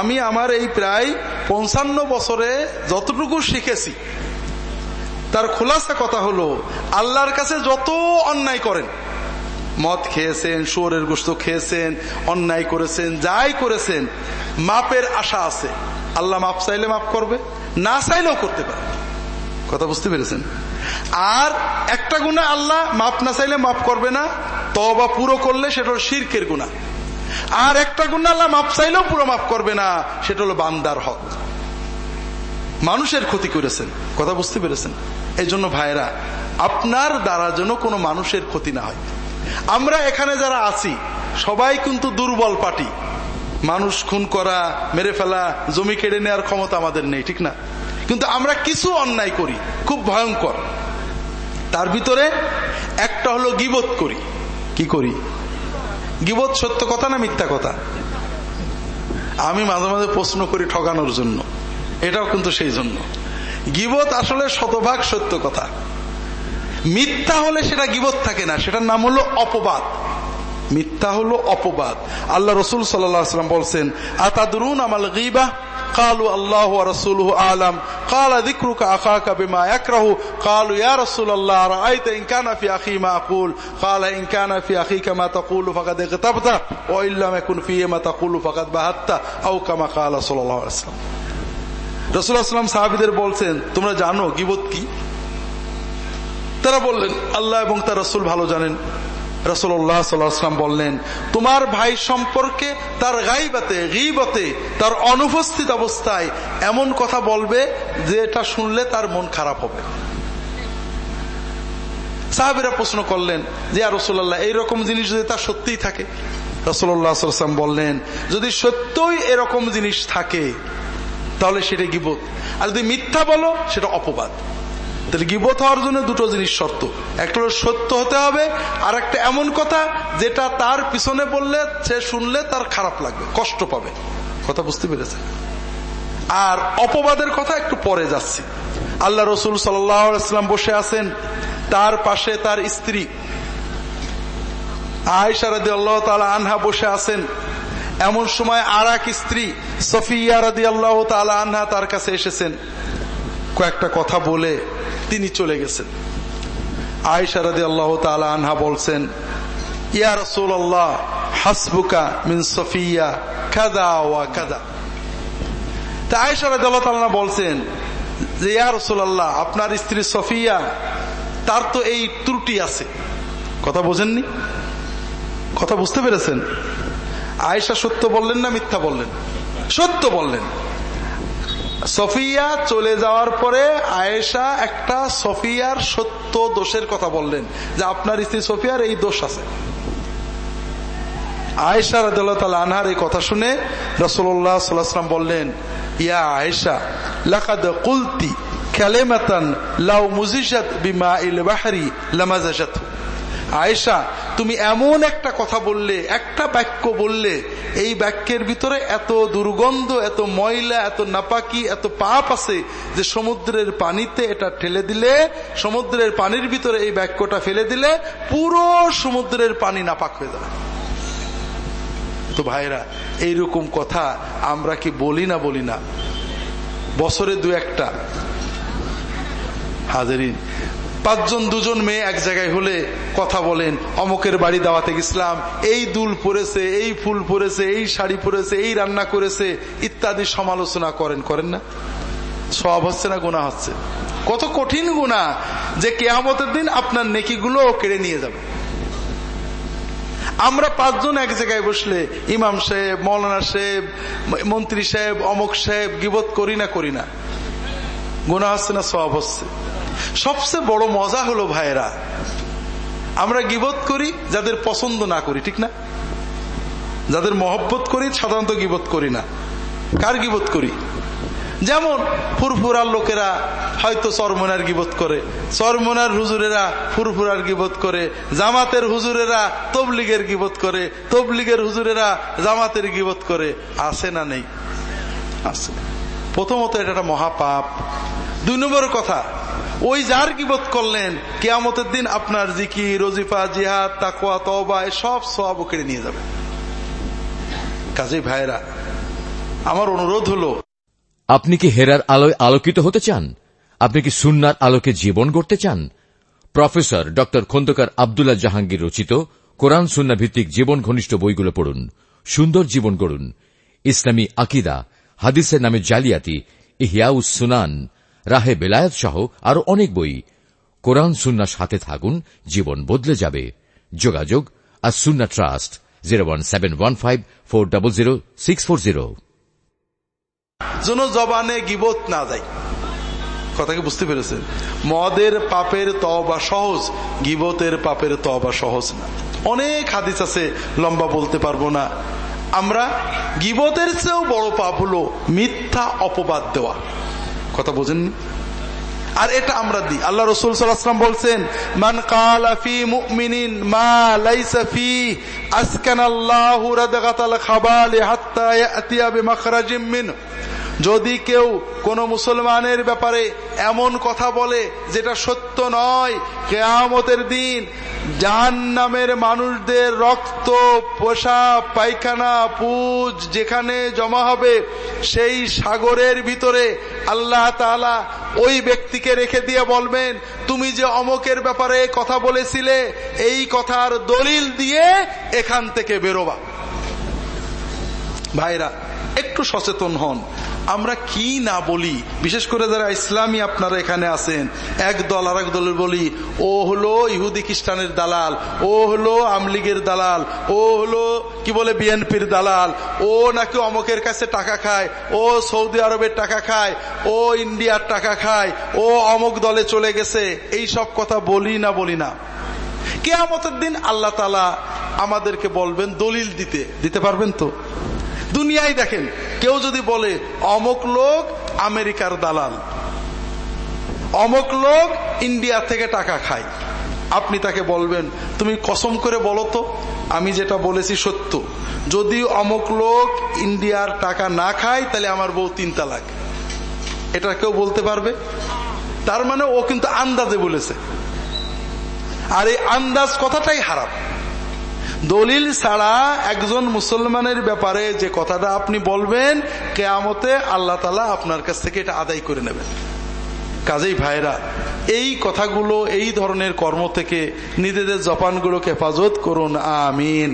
আমি আমার এই প্রায় পঞ্চান্ন বছরে যতটুকু শিখেছি, তার খোলাসা কথা হলো, আল্লাহর কাছে যত অন্যায় করেন, মদ খেয়েছেন, শুয়োরের গোস্ত খেয়েছেন, অন্যায় করেছেন, যাই করেছেন, মাপের আশা আছে। আল্লাহ মাপ চাইলে মাপ করবে, না চাইলেও করতে পারে। কথা বুঝতে পেরেছেন? আর একটা গুণা আল্লাহ মাপ না চাইলে মাপ করবে না তবা পুরো করলে সেটা শির্কের গুণা। আর একটা গুণা আল্লাহ মাপ চাইলেও পুরো মাপ করবে না। সেটা হলো বান্দার হক। মানুষের ক্ষতি করেছেন, কথা বুঝতে পেরেছেন? এই জন্য ভাইরা আপনার দ্বারা যেন কোনো মানুষের ক্ষতি না হয়। আমরা এখানে যারা আছি, সবাই কিন্তু দুর্বল পার্টি। মানুষ খুন করা, মেরে ফেলা, জমি কেড়ে নেওয়ার ক্ষমতা আমাদের নেই, ঠিক না? কিন্তু আমরা কিছু অন্যায় করি, খুব ভয়ঙ্কর। তার ভিতরে একটা হলো গিবত করি। কি করি? গিবত সত্য কথা না মিথ্যা কথা? আমি মাঝে মাঝে প্রশ্ন করি ঠকানোর জন্য। এটাও কিন্তু সেই জন্য। গিবত আসলে শতভাগ সত্য কথা। মিথ্যা হলে সেটা গিবত থাকে না, সেটার নাম হলো অপবাদ। মিথ্যা হল অপবাদ। আল্লাহ রসুল সাল্লাম বলছেন, আতাদুরুন আমাল গিবা? কালু আল্লাহ রসুল আলম। কালা দিকরুক আখা কাবিমা একরাহু কালু ইয়া রসুল আল্লাহ রাইতে ইনকানা ফি আখি মা আকুল? কালা ইনকানা ফি আখি কামা তাকুলু ফাকাদ ইগতাবতা, ওয়া ইল্লাম ইয়াকুন ফি মা তাকুলু ফাকাদ বাহাত্তা। আও কামা কালা সাল্লাল্লাহু আলাইহি ওয়াসাল্লাম রাসূল সাল্লাল্লাহু সাহাবীদের বলছেন, তোমরা জানো গীবত কি? তারা বললেন, আল্লাহ এবং তার রাসূল ভালো জানেন। রসুল্লাহ সাল্লাম বললেন, তোমার ভাই সম্পর্কে তার গাইবাতে, গিবতে, তার অনুপস্থিত অবস্থায় এমন কথা বলবে যে এটা শুনলে তার মন খারাপ হবে। সাহাবিরা প্রশ্ন করলেন, যে আর রসুল্লাহ এইরকম জিনিস যদি তার সত্যিই থাকে? রসুল্লাহাম বললেন, যদি সত্যই এরকম জিনিস থাকে, তাহলে সেটা গিবত। আর যদি মিথ্যা বলো, সেটা অপবাদ। তাহলে গিবত হওয়ার জন্য দুটো জিনিস শর্ত। একটা হলো সত্য হতে হবে, আর একটা এমন কথা যেটা তার পিছনে বললে সে শুনলে তার খারাপ লাগবে, কষ্ট পাবে। কথা বুঝতে পেরেছে আর অপবাদের কথা একটু পরে যাচ্ছি। আল্লাহ রসুল সাল্লাম বসে আছেন, তার পাশে তার স্ত্রী। আয়সারাদি আল্লাহ তালা আনহা বসে আছেন। এমন সময় আর এক স্ত্রী, সফিয়া রাদি আল্লাহ তালা আনহা তার কাছে এসেছেন। কয়েকটা কথা বলে তিনি চলে গেছেন। আয়সা রাদি আল্লাহ তালা আনহা বলছেন, ইয়া রসুল আল্লাহ হাসবুকা মিন সফিয়া কাদা ওয়া কাদা তা আয়সা রাদি আল্লাহ তালা বলছেন যে, ইয়া রসুল আল্লাহ আপনার স্ত্রী সফিয়া, তার তো এই ত্রুটি আছে। কথা বোঝেননি? কথা বুঝতে পেরেছেন? আয়েশা সত্য বললেন না মিথ্যা বললেন? সত্য বললেন। সফিয়া চলে যাওয়ার পরে আয়েশা একটা সফিয়ার সত্য দোষের কথা বললেন যে আপনার স্ত্রী সফিয়ার এই দোষ আছে। আয়েশা রাদিয়াল্লাহু আনহার এই কথা শুনে রাসূলুল্লাহ সাল্লাল্লাহু বললেন, ইয়া আয়েশা, লাকাদ কুলতি কালিমাতান লাউ মুজিজাত বিমাইল বাহরি লামাজাজাত আয়েশা, তুমি এমন একটা কথা বললে, একটা বাক্য বললে, এই বাক্যের ভিতরে এত দুর্গন্ধ, এত ময়লা, এত নাপাকি, এত পাপ আছে যে সমুদ্রের পানিতে এটা ঠেলে দিলে, সমুদ্রের পানির ভিতরে এই বাক্যটা ফেলে দিলে পুরো সমুদ্রের পানি নাপাক হয়ে যাবে। তো ভাইরা, এইরকম কথা আমরা কি বলি না বলি না? বছরে দু একটা। হাজারিন পাঁচজন, দুজন মেয়ে এক জায়গায় হলে কথা বলেন, অমকের বাড়ি দাওয়াতে ইসলাম এই দুল পরেছে, এই ফুল পরেছে, এই শাড়ি পরেছে, এই রান্না করেছে, ইত্যাদি সমালোচনা করেন করেন না? সব হচ্ছে না গুণা হচ্ছে? কত কঠিন গুণা যে কেয়ামতের দিন আপনার নেকিগুলো কেড়ে নিয়ে যাবে। আমরা পাঁচজন এক জায়গায় বসলে ইমাম সাহেব, মৌলানা সাহেব, মন্ত্রী সাহেব, অমক সাহেব গিবত করি না করি না। গুণা হচ্ছে না সব হচ্ছে। সবচেয়ে বড় মজা হলো ভাইয়েরা, আমরা গিবত করি, যাদের পছন্দ না করি, ঠিক না? যাদের মহব্বত করি, সাধারণত গিবত করি না। কার গিবত করি? যেমন ফুরফুরার লোকেরা হয়তো চরমনার গিবত করে চরমনার হুজুরেরা ফুরফুরার গিবত করে, জামাতের হুজুরেরা তবলিগের গিবত করে, তবলিগের হুজুরেরা জামাতের গিবত করে। আছে না নেই? আছে। প্রথমত এটা একটা মহাপাপ। দুই নম্বর কথা, ওই যার গিবত করলেন, কেয়ামতের দিন আপনার জিকি রজিফা জিহাদ তাকুয়া তবা সব সব কেড়ে নিয়ে যাবে। কাজী ভাইরা আমার অনুরোধ হলো, আপনি কি হেরার আলোয় আলোকিত হতে চান? আপনি কি সুন্নার আলোকে জীবন গড়তে চান? প্রফেসর ড. খন্দকার আবদুল্লাহ জাহাঙ্গীর রচিত কোরআন সুন্না ভিত্তিক জীবন ঘনিষ্ঠ বইগুলো পড়ুন, সুন্দর জীবন গড়ুন। ইসলামী আকিদা, হাদিসের নামে জালিয়াতি, ইহিয়াউস সুনান রাহে বেলায়ত সহ আরও অনেক বই। কোরআন সুন্নার সাথে থাকুন, জীবন বদলে যাবে। যোগাযোগ আর Sunnah Trust, zero one seven one five four double zero six four zero. যেন জবানে গিবত না যায়। কথাকে বুঝতে পেরেছেন? মদের পাপের তবা সহজ, গিবতের পাপের তবা সহজ না। অনেক হাদিস আছে, লম্বা বলতে পারব না। আমরা গিবতের চেয়েও বড় পাপ হলো মিথ্যা অপবাদ দেওয়া। কথা বোঝেননি? আর এটা আমরা দিই। আল্লাহ রসুল সাল্লাম বলছেন, মান কালাফি মুমিনিন মা লাইসা ফি আসকান আল্লাহ রাদগাতাল খাবালি হাত্তা ইয়াতিয়া বিমাখরাজিম মিন যদি কেউ কোন মুসলমানের ব্যাপারে এমন কথা বলে যেটা সত্য নয়, কেয়ামতের দিন জাহান নামের মানুষদের রক্ত, পোষা, পায়খানা, পুজ যেখানে জমা হবে, সেই সাগরের ভিতরে আল্লাহ তালা ওই ব্যক্তিকে রেখে দিয়ে বলবেন, তুমি যে অমকের ব্যাপারে কথা বলেছিলে, এই কথার দলিল দিয়ে এখান থেকে বেরোবা। ভাইরা, একটু সচেতন হন। আমরা কি না বলি? বিশেষ করে যারা ইসলামী আপনারা এখানে আছেন, এক দল আর এক দলের বলি, ও হলো ইহুদি খ্রিস্টানের দালাল, ও হলো আমলিগের দালাল, ও হলো, কি বলে, বিএনপির দালাল, ও নাকি অমকের কাছে টাকা খায়, ও সৌদি আরবের টাকা খায়, ও ইন্ডিয়ার টাকা খায়, ও অমক দলে চলে গেছে। এই সব কথা বলি না বলি না। কেয়ামতের দিন আল্লাহ তালা আমাদেরকে বলবেন দলিল দিতে। দিতে পারবেন তো? দুনিয়ায় দেখেন, কেউ যদি বলে, অমক লোক আমেরিকার দালাল, অমক লোক ইন্ডিয়া থেকে টাকা খায়, আপনি তাকে বলবেন, তুমি কসম করে বলো তো, আমি যেটা বলেছি সত্য। যদি অমক লোক ইন্ডিয়ার টাকা না খায়, তাহলে আমার বউ তিন তালাক। এটা কেউ বলতে পারবে? তার মানে ও কিন্তু আন্দাজে বলেছে। আর এই আন্দাজ কথাটাই হারাপ দলিল ছাড়া একজন মুসলমানের ব্যাপারে যে কথাটা আপনি বলবেন, কেয়ামতে আল্লাহ তালা আপনার কাছ থেকে এটা আদায় করে নেবেন। কাজেই ভাইরা এই কথাগুলো, এই ধরনের কর্ম থেকে নিজেদের জপানগুলোকে হেফাজত করুন, আমিন।